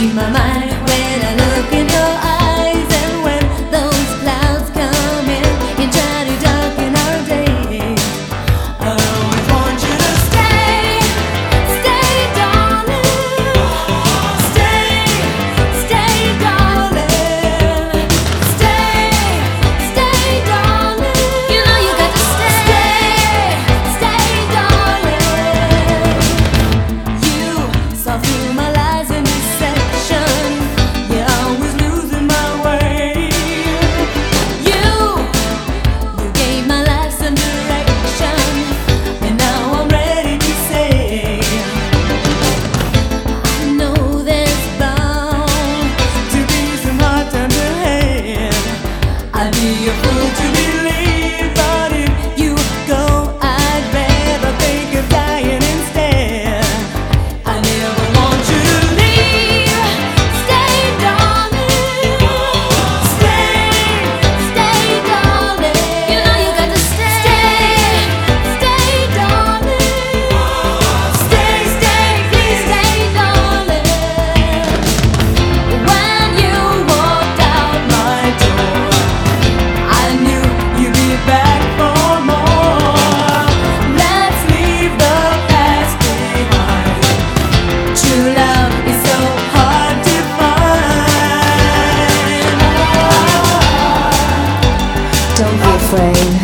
I change my mind afraid.